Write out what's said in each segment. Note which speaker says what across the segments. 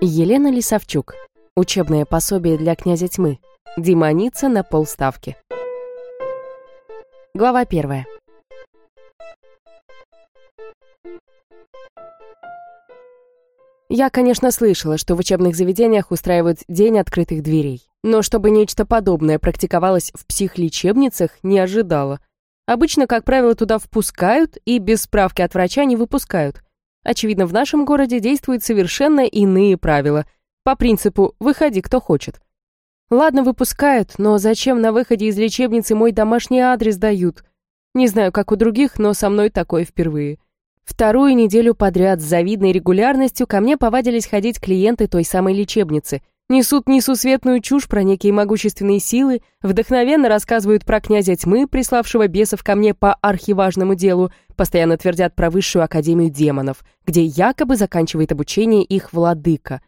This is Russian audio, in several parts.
Speaker 1: Елена Лисовчук. Учебное пособие для князя тьмы. Демоница на полставки. Глава первая. Я, конечно, слышала, что в учебных заведениях устраивают День открытых дверей. Но чтобы нечто подобное практиковалось в психлечебницах, не ожидала. Обычно, как правило, туда впускают и без справки от врача не выпускают. Очевидно, в нашем городе действуют совершенно иные правила. По принципу «выходи, кто хочет». Ладно, выпускают, но зачем на выходе из лечебницы мой домашний адрес дают? Не знаю, как у других, но со мной такое впервые. Вторую неделю подряд с завидной регулярностью ко мне повадились ходить клиенты той самой лечебницы – Несут несусветную чушь про некие могущественные силы, вдохновенно рассказывают про князя тьмы, приславшего бесов ко мне по архиважному делу, постоянно твердят про высшую академию демонов, где якобы заканчивает обучение их владыка.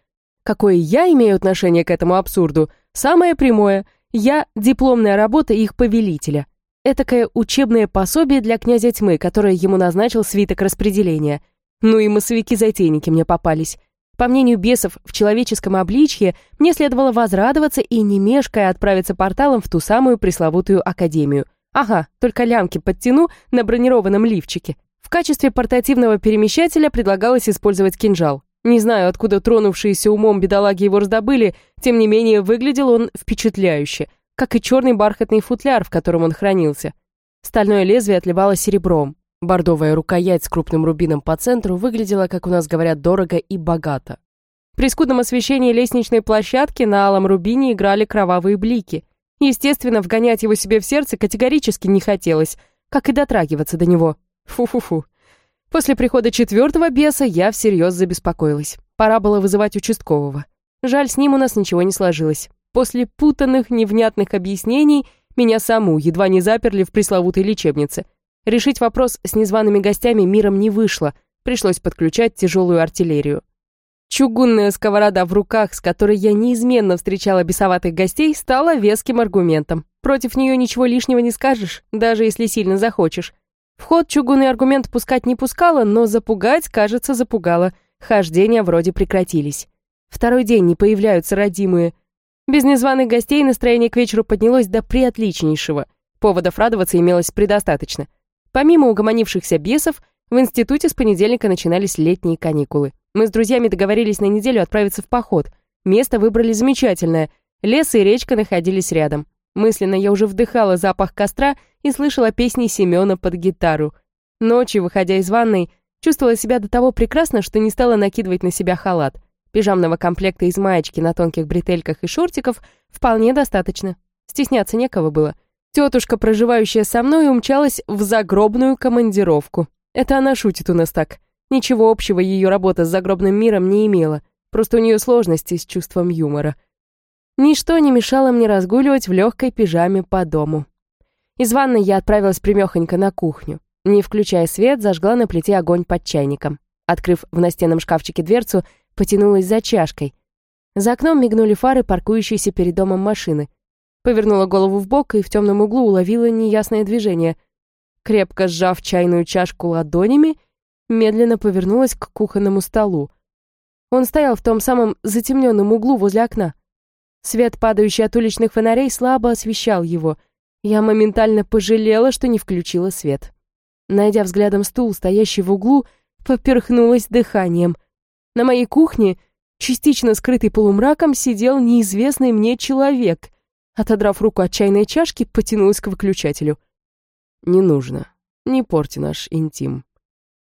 Speaker 1: Какое я имею отношение к этому абсурду? Самое прямое. Я — дипломная работа их повелителя. Этакое учебное пособие для князя тьмы, которое ему назначил свиток распределения. Ну и массовики-затейники мне попались. По мнению бесов, в человеческом обличье мне следовало возрадоваться и, не мешкая, отправиться порталом в ту самую пресловутую академию. Ага, только лямки подтяну на бронированном лифчике. В качестве портативного перемещателя предлагалось использовать кинжал. Не знаю, откуда тронувшиеся умом бедолаги его раздобыли, тем не менее выглядел он впечатляюще, как и черный бархатный футляр, в котором он хранился. Стальное лезвие отливало серебром. Бордовая рукоять с крупным рубином по центру выглядела, как у нас говорят, дорого и богато. При скудном освещении лестничной площадки на алом рубине играли кровавые блики. Естественно, вгонять его себе в сердце категорически не хотелось, как и дотрагиваться до него. Фу-фу-фу. После прихода четвертого беса я всерьез забеспокоилась. Пора было вызывать участкового. Жаль, с ним у нас ничего не сложилось. После путанных, невнятных объяснений меня саму едва не заперли в пресловутой лечебнице – Решить вопрос с незваными гостями миром не вышло, пришлось подключать тяжелую артиллерию. Чугунная сковорода в руках, с которой я неизменно встречала бесоватых гостей, стала веским аргументом. Против нее ничего лишнего не скажешь, даже если сильно захочешь. В ход чугунный аргумент пускать не пускала, но запугать, кажется, запугала. Хождения вроде прекратились. Второй день не появляются родимые. Без незваных гостей настроение к вечеру поднялось до приотличнейшего. Поводов радоваться имелось предостаточно. Помимо угомонившихся бесов, в институте с понедельника начинались летние каникулы. Мы с друзьями договорились на неделю отправиться в поход. Место выбрали замечательное. Лес и речка находились рядом. Мысленно я уже вдыхала запах костра и слышала песни Семена под гитару. Ночью, выходя из ванной, чувствовала себя до того прекрасно, что не стала накидывать на себя халат. Пижамного комплекта из маечки на тонких бретельках и шортиков вполне достаточно. Стесняться некого было — Тетушка, проживающая со мной, умчалась в загробную командировку. Это она шутит у нас так. Ничего общего ее работа с загробным миром не имела. Просто у нее сложности с чувством юмора. Ничто не мешало мне разгуливать в легкой пижаме по дому. Из ванной я отправилась примехонько на кухню. Не включая свет, зажгла на плите огонь под чайником. Открыв в настенном шкафчике дверцу, потянулась за чашкой. За окном мигнули фары, паркующиеся перед домом машины. Повернула голову в бок и в темном углу уловила неясное движение. Крепко сжав чайную чашку ладонями, медленно повернулась к кухонному столу. Он стоял в том самом затемненном углу возле окна. Свет, падающий от уличных фонарей, слабо освещал его. Я моментально пожалела, что не включила свет. Найдя взглядом стул, стоящий в углу, поперхнулась дыханием. На моей кухне, частично скрытый полумраком, сидел неизвестный мне человек. Отодрав руку от чайной чашки, потянулась к выключателю. «Не нужно. Не порти наш интим».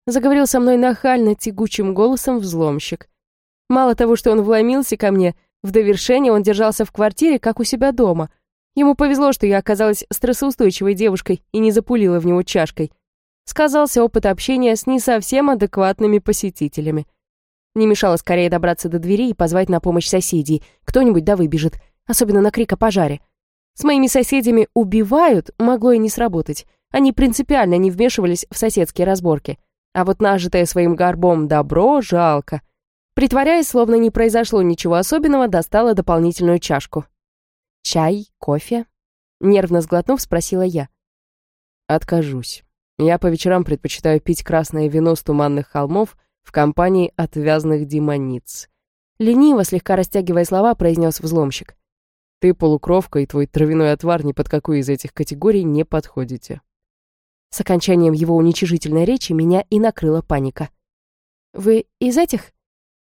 Speaker 1: Заговорил со мной нахально тягучим голосом взломщик. Мало того, что он вломился ко мне, в довершение он держался в квартире, как у себя дома. Ему повезло, что я оказалась стрессоустойчивой девушкой и не запулила в него чашкой. Сказался опыт общения с не совсем адекватными посетителями. Не мешало скорее добраться до двери и позвать на помощь соседей. Кто-нибудь да выбежит особенно на крик о пожаре. С моими соседями «убивают» могло и не сработать. Они принципиально не вмешивались в соседские разборки. А вот нажитое своим горбом добро жалко. Притворяясь, словно не произошло ничего особенного, достала дополнительную чашку. «Чай? Кофе?» Нервно сглотнув, спросила я. Откажусь. Я по вечерам предпочитаю пить красное вино с туманных холмов в компании отвязных демониц. Лениво, слегка растягивая слова, произнес взломщик. Ты полукровка, и твой травяной отвар ни под какую из этих категорий не подходите. С окончанием его уничижительной речи меня и накрыла паника. «Вы из этих?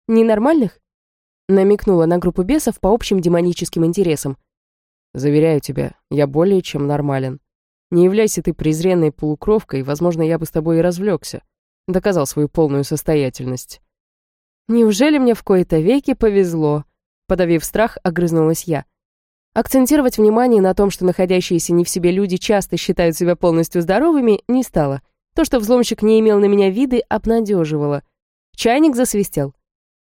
Speaker 1: Ненормальных?» Намекнула на группу бесов по общим демоническим интересам. «Заверяю тебя, я более чем нормален. Не являйся ты презренной полукровкой, возможно, я бы с тобой и развлекся. Доказал свою полную состоятельность». «Неужели мне в кои-то веки повезло?» Подавив страх, огрызнулась я. Акцентировать внимание на том, что находящиеся не в себе люди часто считают себя полностью здоровыми, не стало. То, что взломщик не имел на меня виды, обнадеживало. Чайник засвистел.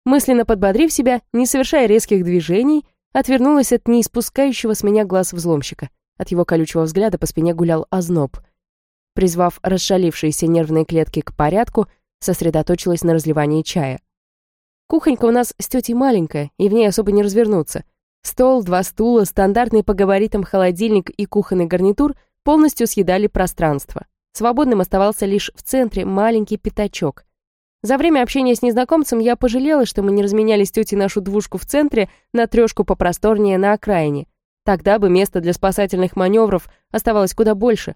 Speaker 1: Мысленно подбодрив себя, не совершая резких движений, отвернулась от неиспускающего с меня глаз взломщика. От его колючего взгляда по спине гулял озноб. Призвав расшалившиеся нервные клетки к порядку, сосредоточилась на разливании чая. Кухонька у нас с тетей маленькая, и в ней особо не развернуться. Стол, два стула, стандартный по габаритам холодильник и кухонный гарнитур полностью съедали пространство. Свободным оставался лишь в центре маленький пятачок. За время общения с незнакомцем я пожалела, что мы не разменяли с тетей нашу двушку в центре на трешку попросторнее на окраине. Тогда бы места для спасательных маневров оставалось куда больше.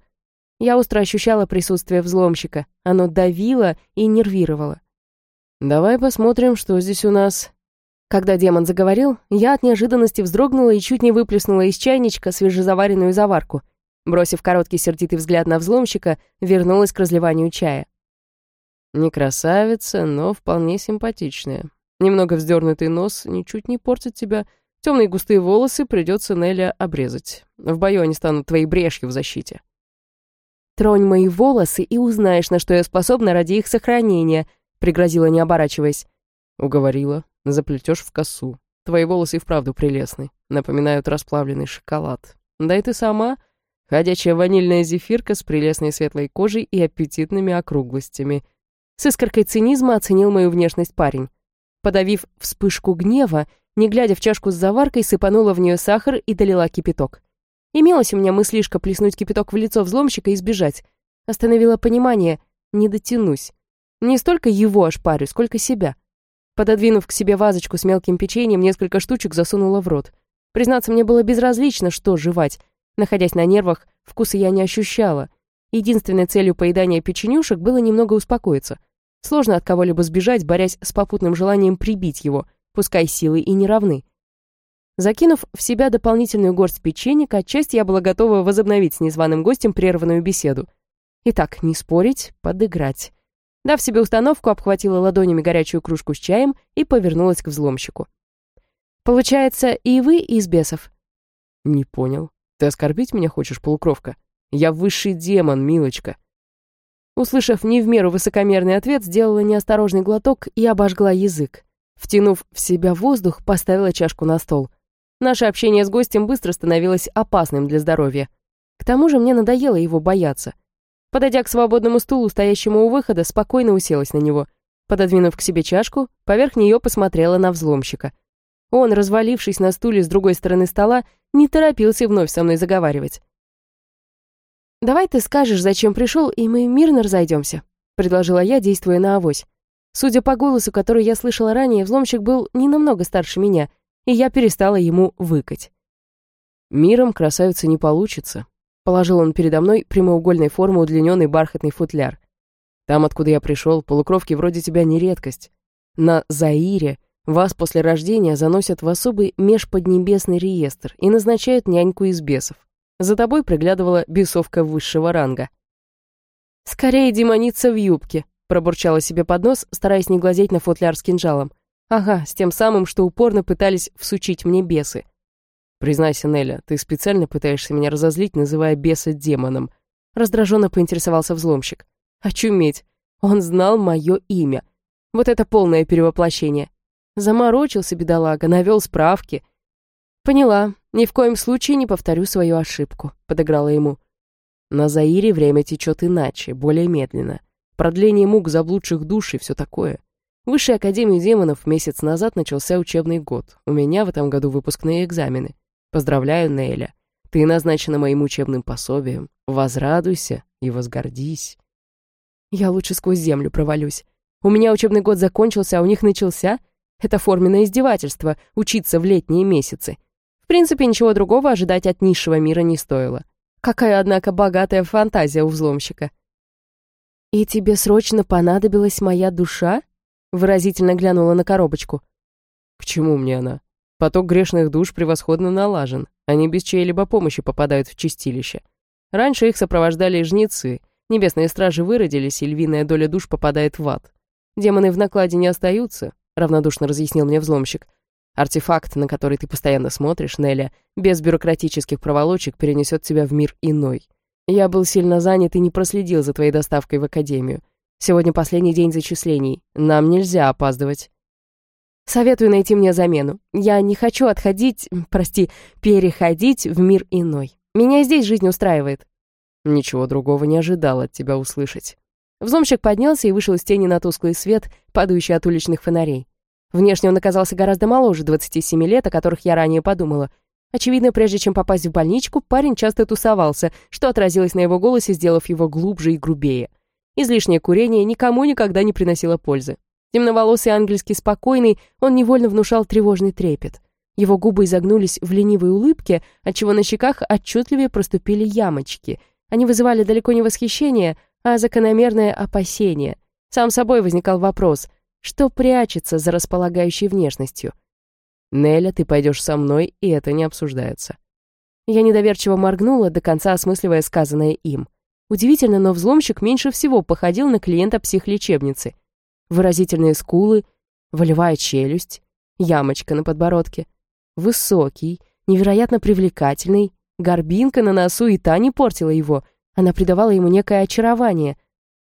Speaker 1: Я остро ощущала присутствие взломщика. Оно давило и нервировало. «Давай посмотрим, что здесь у нас», когда демон заговорил, я от неожиданности вздрогнула и чуть не выплеснула из чайничка свежезаваренную заварку. Бросив короткий сердитый взгляд на взломщика, вернулась к разливанию чая. Не красавица, но вполне симпатичная. Немного вздернутый нос ничуть не портит тебя. Темные густые волосы придется Неля обрезать. В бою они станут твоей брешью в защите. «Тронь мои волосы и узнаешь, на что я способна ради их сохранения», — пригрозила, не оборачиваясь. Уговорила заплетешь в косу. Твои волосы вправду прелестны, напоминают расплавленный шоколад. Да и ты сама — ходячая ванильная зефирка с прелестной светлой кожей и аппетитными округлостями. С искоркой цинизма оценил мою внешность парень. Подавив вспышку гнева, не глядя в чашку с заваркой, сыпанула в нее сахар и долила кипяток. Имелась у меня мыслишка плеснуть кипяток в лицо взломщика и сбежать. Остановила понимание — не дотянусь. Не столько его ошпарю, сколько себя — Пододвинув к себе вазочку с мелким печеньем, несколько штучек засунула в рот. Признаться, мне было безразлично, что жевать. Находясь на нервах, вкуса я не ощущала. Единственной целью поедания печенюшек было немного успокоиться. Сложно от кого-либо сбежать, борясь с попутным желанием прибить его, пускай силы и не равны. Закинув в себя дополнительную горсть печенек, отчасти я была готова возобновить с незваным гостем прерванную беседу. Итак, не спорить, подыграть. Дав себе установку, обхватила ладонями горячую кружку с чаем и повернулась к взломщику. «Получается, и вы из бесов?» «Не понял. Ты оскорбить меня хочешь, полукровка? Я высший демон, милочка». Услышав не в меру высокомерный ответ, сделала неосторожный глоток и обожгла язык. Втянув в себя воздух, поставила чашку на стол. Наше общение с гостем быстро становилось опасным для здоровья. К тому же мне надоело его бояться — Подойдя к свободному стулу, стоящему у выхода, спокойно уселась на него. Пододвинув к себе чашку, поверх нее посмотрела на взломщика. Он, развалившись на стуле с другой стороны стола, не торопился вновь со мной заговаривать. «Давай ты скажешь, зачем пришел, и мы мирно разойдемся», — предложила я, действуя на авось. Судя по голосу, который я слышала ранее, взломщик был не намного старше меня, и я перестала ему выкать. «Миром красавица не получится», Положил он передо мной прямоугольной формы удлиненный бархатный футляр. Там, откуда я пришел, полукровки вроде тебя не редкость. На Заире вас после рождения заносят в особый межподнебесный реестр и назначают няньку из бесов. За тобой приглядывала бесовка высшего ранга. «Скорее демоница в юбке», — пробурчала себе под нос, стараясь не глазеть на футляр с кинжалом. «Ага, с тем самым, что упорно пытались всучить мне бесы. «Признайся, Неля, ты специально пытаешься меня разозлить, называя беса демоном?» Раздраженно поинтересовался взломщик. «Очуметь! Он знал мое имя. Вот это полное перевоплощение. Заморочился, бедолага, навел справки». «Поняла. Ни в коем случае не повторю свою ошибку», — подыграла ему. «На Заире время течет иначе, более медленно. Продление мук заблудших душ и все такое. В Высшей Академии демонов месяц назад начался учебный год. У меня в этом году выпускные экзамены. Поздравляю, Неля. Ты Ты назначена моим учебным пособием. Возрадуйся и возгордись. Я лучше сквозь землю провалюсь. У меня учебный год закончился, а у них начался. Это форменное издевательство — учиться в летние месяцы. В принципе, ничего другого ожидать от низшего мира не стоило. Какая, однако, богатая фантазия у взломщика. «И тебе срочно понадобилась моя душа?» Выразительно глянула на коробочку. «К чему мне она? Поток грешных душ превосходно налажен. Они без чьей-либо помощи попадают в чистилище. Раньше их сопровождали жнецы. Небесные стражи выродились, и львиная доля душ попадает в ад. Демоны в накладе не остаются, равнодушно разъяснил мне взломщик. Артефакт, на который ты постоянно смотришь, Неля, без бюрократических проволочек перенесет тебя в мир иной. Я был сильно занят и не проследил за твоей доставкой в академию. Сегодня последний день зачислений. Нам нельзя опаздывать. Советую найти мне замену. Я не хочу отходить, прости, переходить в мир иной. Меня здесь жизнь устраивает. Ничего другого не ожидал от тебя услышать. Взломщик поднялся и вышел из тени на тусклый свет, падающий от уличных фонарей. Внешне он оказался гораздо моложе 27 лет, о которых я ранее подумала. Очевидно, прежде чем попасть в больничку, парень часто тусовался, что отразилось на его голосе, сделав его глубже и грубее. Излишнее курение никому никогда не приносило пользы. Темноволосый ангельски спокойный, он невольно внушал тревожный трепет. Его губы изогнулись в ленивой улыбке, отчего на щеках отчетливее проступили ямочки. Они вызывали далеко не восхищение, а закономерное опасение. Сам собой возникал вопрос, что прячется за располагающей внешностью. «Неля, ты пойдешь со мной, и это не обсуждается». Я недоверчиво моргнула, до конца осмысливая сказанное им. Удивительно, но взломщик меньше всего походил на клиента психлечебницы. Выразительные скулы, волевая челюсть, ямочка на подбородке. Высокий, невероятно привлекательный, горбинка на носу и та не портила его, она придавала ему некое очарование.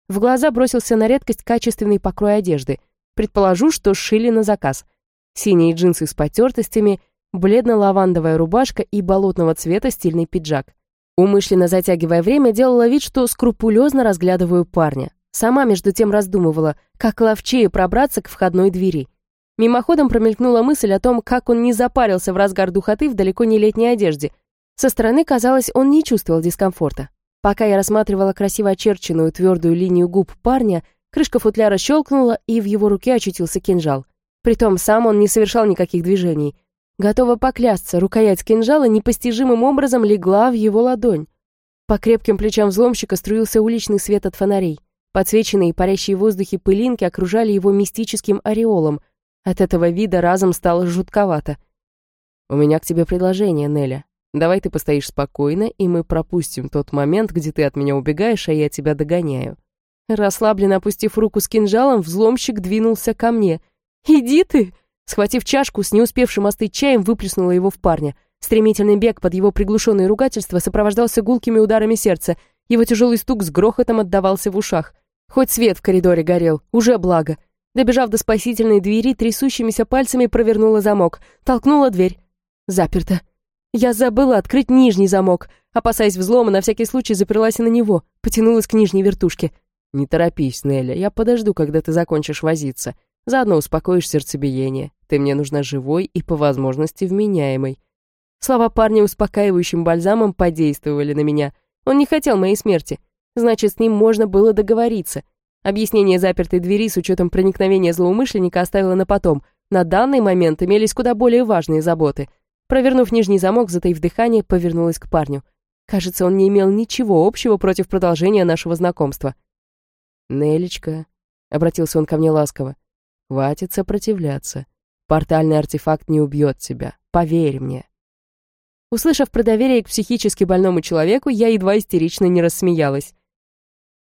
Speaker 1: В глаза бросился на редкость качественный покрой одежды — Предположу, что шили на заказ. Синие джинсы с потертостями, бледно-лавандовая рубашка и болотного цвета стильный пиджак. Умышленно затягивая время, делала вид, что скрупулезно разглядываю парня. Сама между тем раздумывала, как ловчее пробраться к входной двери. Мимоходом промелькнула мысль о том, как он не запарился в разгар духоты в далеко не летней одежде. Со стороны, казалось, он не чувствовал дискомфорта. Пока я рассматривала красиво очерченную твердую линию губ парня, Крышка футляра щелкнула, и в его руке очутился кинжал. Притом сам он не совершал никаких движений. Готова поклясться, рукоять кинжала непостижимым образом легла в его ладонь. По крепким плечам взломщика струился уличный свет от фонарей. Подсвеченные парящие в воздухе пылинки окружали его мистическим ореолом. От этого вида разом стало жутковато. «У меня к тебе предложение, Неля. Давай ты постоишь спокойно, и мы пропустим тот момент, где ты от меня убегаешь, а я тебя догоняю. Расслабленно опустив руку с кинжалом, взломщик двинулся ко мне. «Иди ты!» Схватив чашку, с не успевшим остыть чаем, выплеснула его в парня. Стремительный бег под его приглушенное ругательство сопровождался гулкими ударами сердца. Его тяжелый стук с грохотом отдавался в ушах. Хоть свет в коридоре горел, уже благо. Добежав до спасительной двери, трясущимися пальцами провернула замок. Толкнула дверь. Заперто. Я забыла открыть нижний замок. Опасаясь взлома, на всякий случай заперлась и на него. Потянулась к нижней вертушке. «Не торопись, Неля, я подожду, когда ты закончишь возиться. Заодно успокоишь сердцебиение. Ты мне нужна живой и, по возможности, вменяемой». Слова парня успокаивающим бальзамом подействовали на меня. Он не хотел моей смерти. Значит, с ним можно было договориться. Объяснение запертой двери с учетом проникновения злоумышленника оставила на потом. На данный момент имелись куда более важные заботы. Провернув нижний замок, затаив дыхание, повернулась к парню. Кажется, он не имел ничего общего против продолжения нашего знакомства. «Нелечка», — обратился он ко мне ласково, — «хватит сопротивляться. Портальный артефакт не убьет тебя, поверь мне». Услышав про доверие к психически больному человеку, я едва истерично не рассмеялась.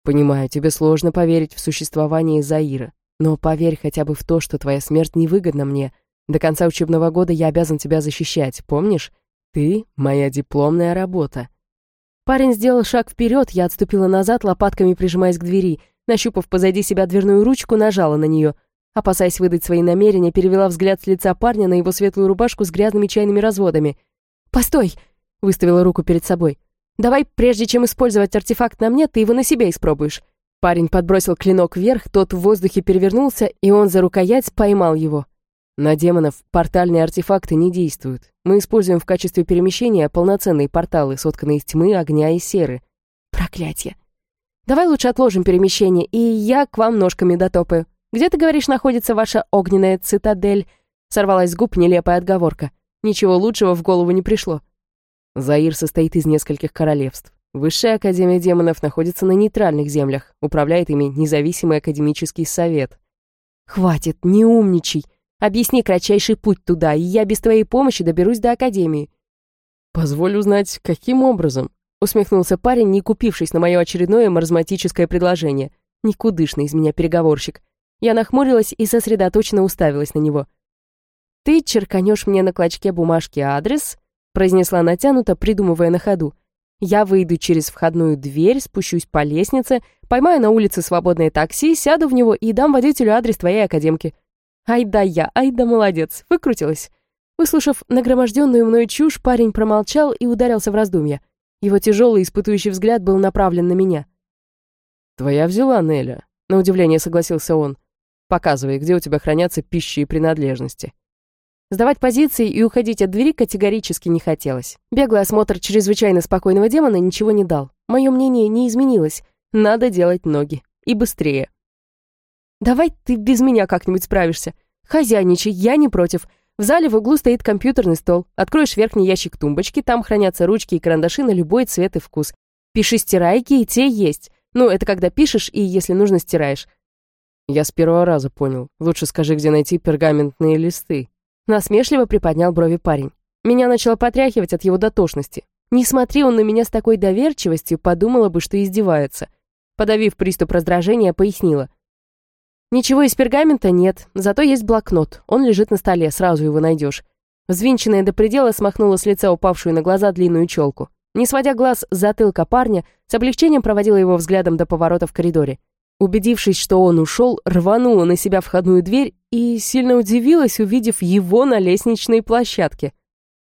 Speaker 1: «Понимаю, тебе сложно поверить в существование Заира, но поверь хотя бы в то, что твоя смерть невыгодна мне. До конца учебного года я обязан тебя защищать, помнишь? Ты — моя дипломная работа». Парень сделал шаг вперед, я отступила назад, лопатками прижимаясь к двери — Нащупав позади себя дверную ручку, нажала на нее. Опасаясь выдать свои намерения, перевела взгляд с лица парня на его светлую рубашку с грязными чайными разводами. «Постой!» — выставила руку перед собой. «Давай, прежде чем использовать артефакт на мне, ты его на себе испробуешь». Парень подбросил клинок вверх, тот в воздухе перевернулся, и он за рукоять поймал его. На демонов портальные артефакты не действуют. Мы используем в качестве перемещения полноценные порталы, сотканные из тьмы, огня и серы. Проклятье. Давай лучше отложим перемещение, и я к вам ножками дотопаю. Где, ты говоришь, находится ваша огненная цитадель? Сорвалась с губ нелепая отговорка. Ничего лучшего в голову не пришло. Заир состоит из нескольких королевств. Высшая Академия демонов находится на нейтральных землях, управляет ими независимый академический совет. «Хватит, не умничай. Объясни кратчайший путь туда, и я без твоей помощи доберусь до Академии».
Speaker 2: «Позволь узнать, каким образом?» усмехнулся парень, не купившись на мое очередное маразматическое предложение. Никудышный из меня переговорщик. Я нахмурилась и сосредоточенно уставилась на него.
Speaker 1: «Ты черканешь мне на клочке бумажки адрес?» Произнесла натянуто, придумывая на ходу. «Я выйду через входную дверь, спущусь по лестнице, поймаю на улице свободное такси, сяду в него и дам водителю адрес твоей академки». «Ай да я, ай да молодец!» Выкрутилась. Выслушав нагроможденную мною чушь, парень промолчал и ударился в раздумья. Его тяжелый испытующий взгляд был направлен на меня.
Speaker 2: «Твоя взяла, Неля», — на удивление согласился он. «Показывай, где у тебя хранятся пищи и принадлежности».
Speaker 1: Сдавать позиции и уходить от двери категорически не хотелось. Беглый осмотр чрезвычайно спокойного демона ничего не дал. Мое мнение не изменилось. Надо делать ноги. И быстрее. «Давай ты без меня как-нибудь справишься. Хозяйничай, я не против. В зале в углу стоит компьютерный стол. Откроешь верхний ящик тумбочки, там хранятся ручки и карандаши на любой цвет и вкус. Пиши стирайки, и те есть. Ну, это когда пишешь и, если нужно, стираешь.
Speaker 2: Я с первого раза понял. Лучше скажи, где найти пергаментные листы.
Speaker 1: Насмешливо приподнял брови парень. Меня начало потряхивать от его дотошности. Не смотри он на меня с такой доверчивостью, подумала бы, что издевается. Подавив приступ раздражения, пояснила. «Ничего из пергамента нет, зато есть блокнот. Он лежит на столе, сразу его найдешь». Взвинченная до предела смахнула с лица упавшую на глаза длинную челку. Не сводя глаз с затылка парня, с облегчением проводила его взглядом до поворота в коридоре. Убедившись, что он ушел, рванула на себя входную дверь и сильно удивилась, увидев его на лестничной площадке.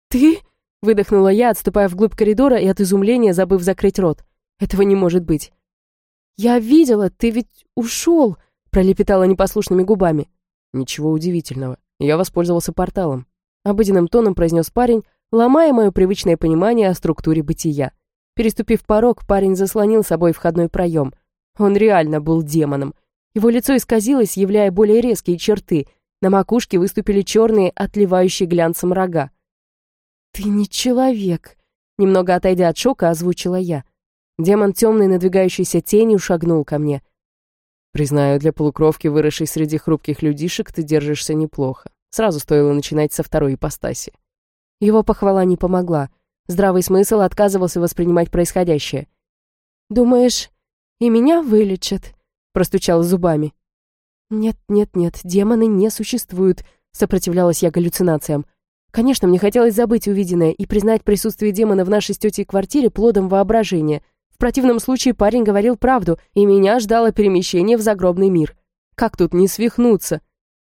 Speaker 1: «Ты?» — выдохнула я, отступая вглубь коридора и от изумления забыв закрыть рот. «Этого не может быть». «Я видела, ты ведь ушел!» — пролепетала непослушными губами.
Speaker 2: «Ничего удивительного. Я воспользовался порталом», —
Speaker 1: обыденным тоном произнес парень, ломая мое привычное понимание о структуре бытия. Переступив порог, парень заслонил собой входной проем — он реально был демоном. Его лицо исказилось, являя более резкие черты. На макушке выступили черные, отливающие глянцем рога. «Ты не человек», — немного отойдя от шока, озвучила я. Демон темной надвигающейся тенью шагнул ко мне.
Speaker 2: «Признаю, для полукровки, выросшей среди хрупких людишек, ты держишься неплохо. Сразу стоило начинать со второй ипостаси».
Speaker 1: Его похвала не помогла. Здравый смысл отказывался воспринимать происходящее. «Думаешь, и меня вылечат», — простучала зубами. «Нет, нет, нет, демоны не существуют», — сопротивлялась я галлюцинациям. Конечно, мне хотелось забыть увиденное и признать присутствие демона в нашей с тетей квартире плодом воображения. В противном случае парень говорил правду, и меня ждало перемещение в загробный мир. Как тут не свихнуться?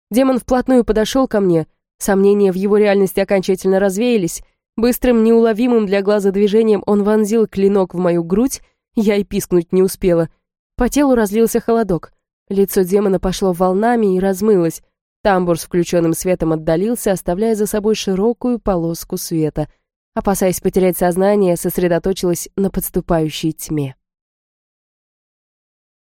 Speaker 1: Демон вплотную подошел ко мне. Сомнения в его реальности окончательно развеялись. Быстрым, неуловимым для глаза движением он вонзил клинок в мою грудь я и пискнуть не успела. По телу разлился холодок. Лицо демона пошло волнами и размылось. Тамбур с включенным светом отдалился, оставляя за собой широкую полоску света. Опасаясь потерять сознание, сосредоточилась на подступающей тьме.